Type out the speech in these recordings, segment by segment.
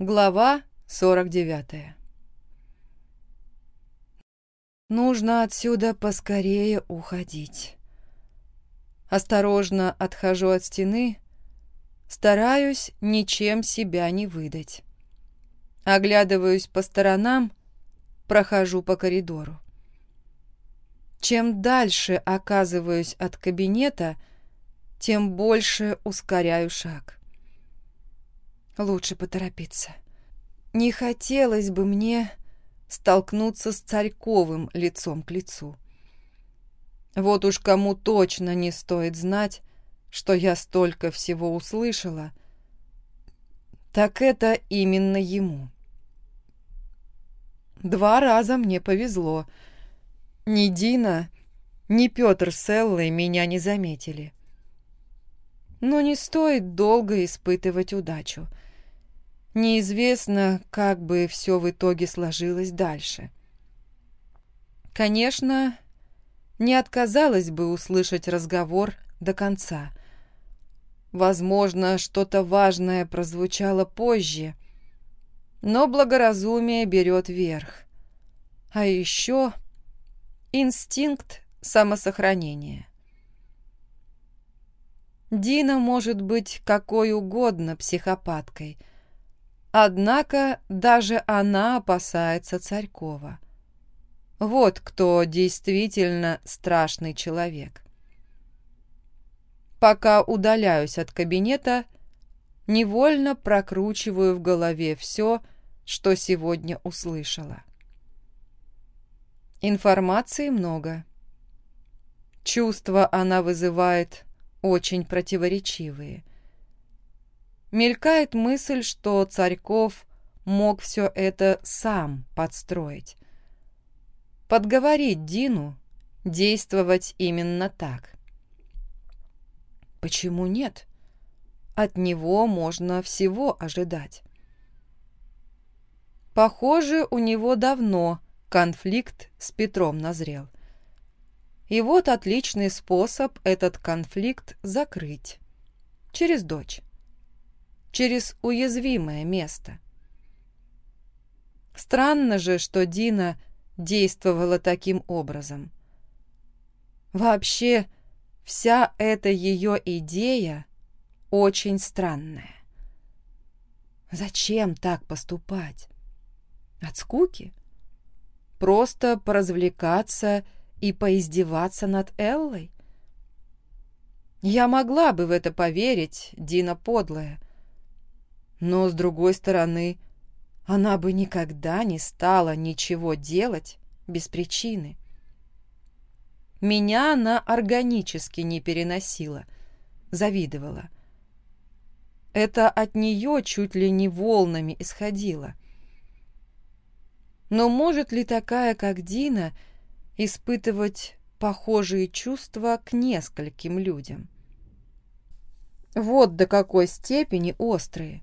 Глава 49 Нужно отсюда поскорее уходить. Осторожно отхожу от стены, стараюсь ничем себя не выдать. Оглядываюсь по сторонам, прохожу по коридору. Чем дальше оказываюсь от кабинета, тем больше ускоряю шаг. Лучше поторопиться. Не хотелось бы мне столкнуться с Царьковым лицом к лицу. Вот уж кому точно не стоит знать, что я столько всего услышала, так это именно ему. Два раза мне повезло. Ни Дина, ни Петр с Эллой меня не заметили. Но не стоит долго испытывать удачу. Неизвестно, как бы все в итоге сложилось дальше. Конечно, не отказалась бы услышать разговор до конца. Возможно, что-то важное прозвучало позже, но благоразумие берет верх. А еще инстинкт самосохранения. Дина может быть какой угодно психопаткой – Однако даже она опасается Царькова. Вот кто действительно страшный человек. Пока удаляюсь от кабинета, невольно прокручиваю в голове все, что сегодня услышала. Информации много. Чувства она вызывает очень противоречивые – Мелькает мысль, что Царьков мог все это сам подстроить. Подговорить Дину действовать именно так. Почему нет? От него можно всего ожидать. Похоже, у него давно конфликт с Петром назрел. И вот отличный способ этот конфликт закрыть. Через дочь через уязвимое место. Странно же, что Дина действовала таким образом. Вообще, вся эта ее идея очень странная. Зачем так поступать? От скуки? Просто поразвлекаться и поиздеваться над Эллой? Я могла бы в это поверить, Дина подлая, но, с другой стороны, она бы никогда не стала ничего делать без причины. Меня она органически не переносила, завидовала. Это от нее чуть ли не волнами исходило. Но может ли такая, как Дина, испытывать похожие чувства к нескольким людям? Вот до какой степени острые.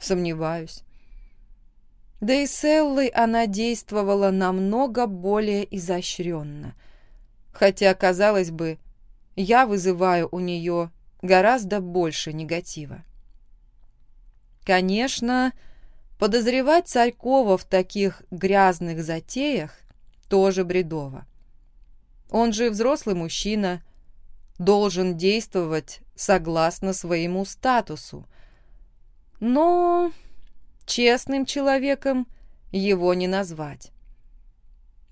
Сомневаюсь. Да и с Эллой она действовала намного более изощренно. Хотя, казалось бы, я вызываю у нее гораздо больше негатива. Конечно, подозревать Царькова в таких грязных затеях тоже бредово. Он же взрослый мужчина, должен действовать согласно своему статусу, но честным человеком его не назвать.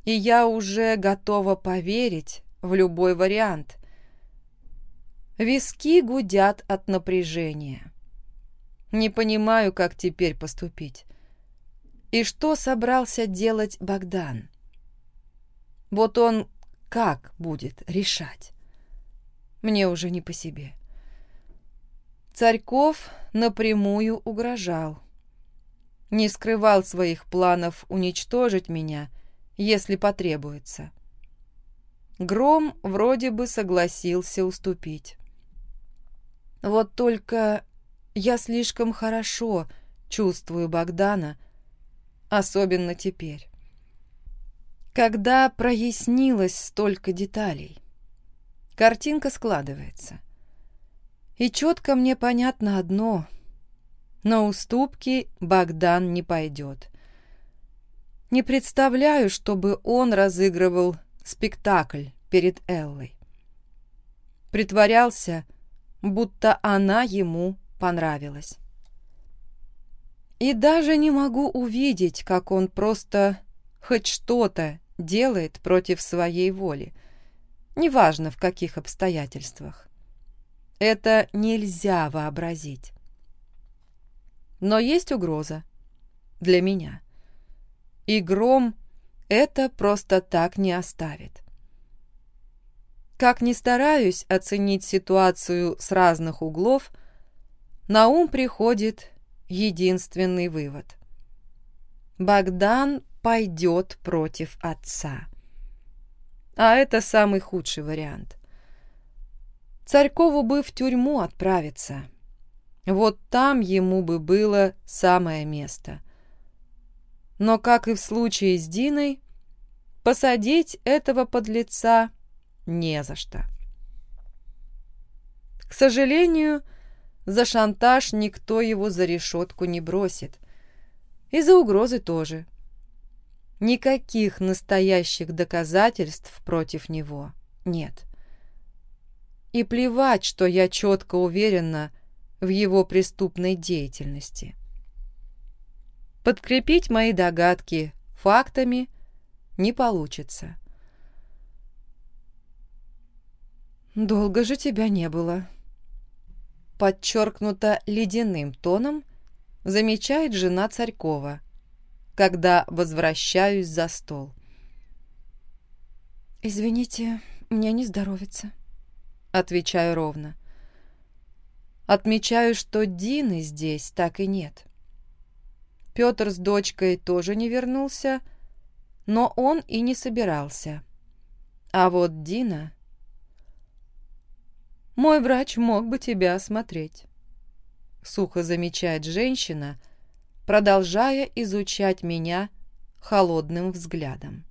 И я уже готова поверить в любой вариант. Виски гудят от напряжения. Не понимаю, как теперь поступить. И что собрался делать Богдан? Вот он как будет решать? Мне уже не по себе. Царьков напрямую угрожал. Не скрывал своих планов уничтожить меня, если потребуется. Гром вроде бы согласился уступить. Вот только я слишком хорошо чувствую Богдана, особенно теперь. Когда прояснилось столько деталей, картинка складывается — и четко мне понятно одно. На уступки Богдан не пойдет. Не представляю, чтобы он разыгрывал спектакль перед Эллой. Притворялся, будто она ему понравилась. И даже не могу увидеть, как он просто хоть что-то делает против своей воли, неважно в каких обстоятельствах. Это нельзя вообразить. Но есть угроза для меня. И гром это просто так не оставит. Как ни стараюсь оценить ситуацию с разных углов, на ум приходит единственный вывод. Богдан пойдет против отца. А это самый худший вариант. Царькову бы в тюрьму отправиться. Вот там ему бы было самое место. Но, как и в случае с Диной, посадить этого подлеца не за что. К сожалению, за шантаж никто его за решетку не бросит. И за угрозы тоже. Никаких настоящих доказательств против него нет. И плевать, что я четко уверена в его преступной деятельности. Подкрепить мои догадки фактами не получится. «Долго же тебя не было», — подчеркнуто ледяным тоном замечает жена Царькова, когда возвращаюсь за стол. «Извините, мне не здоровится», — отвечаю ровно. Отмечаю, что Дины здесь так и нет. Петр с дочкой тоже не вернулся, но он и не собирался. А вот Дина... «Мой врач мог бы тебя осмотреть», — сухо замечает женщина, продолжая изучать меня холодным взглядом.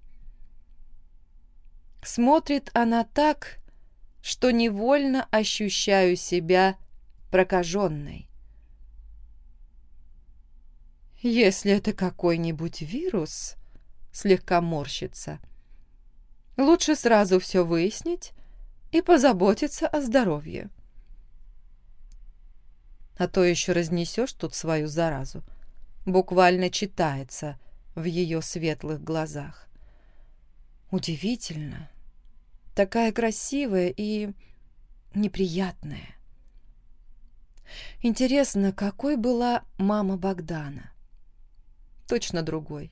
Смотрит она так, что невольно ощущаю себя прокаженной. Если это какой-нибудь вирус, слегка морщится, лучше сразу все выяснить и позаботиться о здоровье. А то еще разнесешь тут свою заразу. Буквально читается в ее светлых глазах. Удивительно. Такая красивая и неприятная. Интересно, какой была мама Богдана? Точно другой.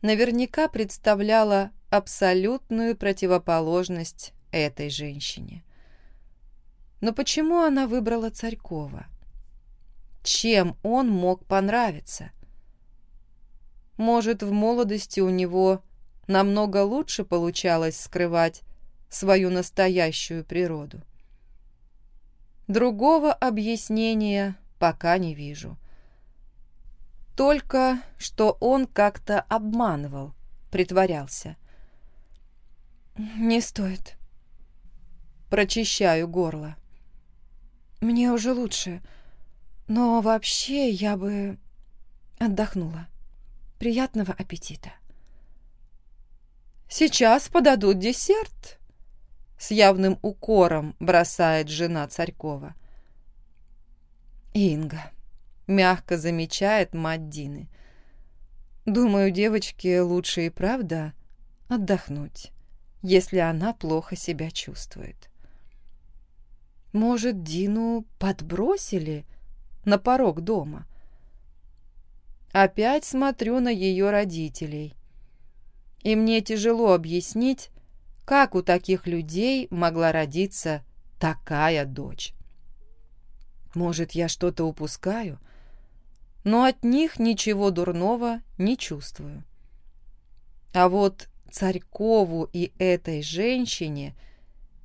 Наверняка представляла абсолютную противоположность этой женщине. Но почему она выбрала Царькова? Чем он мог понравиться? Может, в молодости у него намного лучше получалось скрывать свою настоящую природу? Другого объяснения пока не вижу. Только что он как-то обманывал, притворялся. «Не стоит», прочищаю горло. Мне уже лучше, но вообще я бы отдохнула. Приятного аппетита. Сейчас подадут десерт. С явным укором бросает жена Царькова. Инга. Мягко замечает мать Дины. Думаю, девочке лучше и правда отдохнуть, если она плохо себя чувствует. Может, Дину подбросили на порог дома? Опять смотрю на ее родителей. И мне тяжело объяснить, как у таких людей могла родиться такая дочь. Может, я что-то упускаю, но от них ничего дурного не чувствую. А вот Царькову и этой женщине –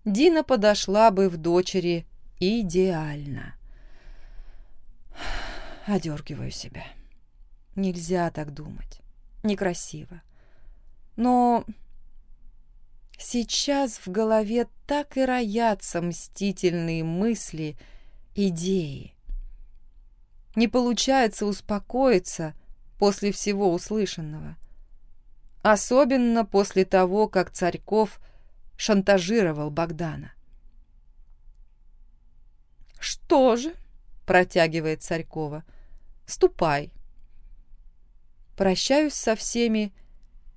Дина подошла бы в дочери идеально. Одергиваю себя. Нельзя так думать. Некрасиво. Но сейчас в голове так и роятся мстительные мысли, идеи. Не получается успокоиться после всего услышанного. Особенно после того, как Царьков шантажировал Богдана. «Что же?» — протягивает Царькова. «Ступай». Прощаюсь со всеми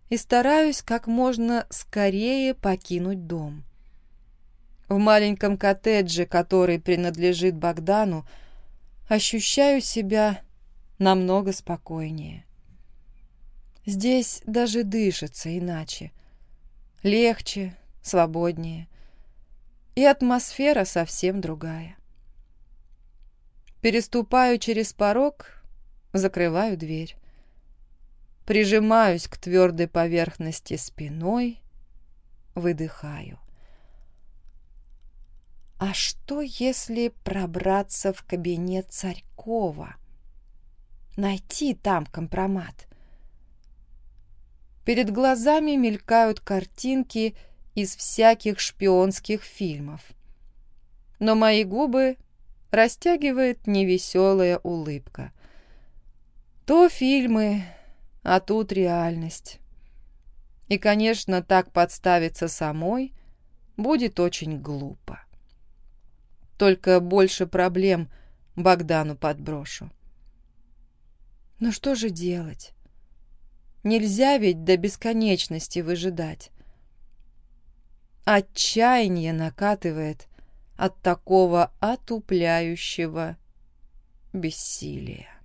и стараюсь как можно скорее покинуть дом. В маленьком коттедже, который принадлежит Богдану, ощущаю себя намного спокойнее. Здесь даже дышится иначе. Легче, свободнее. И атмосфера совсем другая. Переступаю через порог, закрываю дверь. Прижимаюсь к твердой поверхности спиной, выдыхаю. А что, если пробраться в кабинет Царькова? Найти там компромат? Перед глазами мелькают картинки из всяких шпионских фильмов. Но мои губы растягивает невеселая улыбка. То фильмы, а тут реальность. И, конечно, так подставиться самой будет очень глупо. Только больше проблем Богдану подброшу. Но что же делать? Нельзя ведь до бесконечности выжидать. Отчаяние накатывает от такого отупляющего бессилия.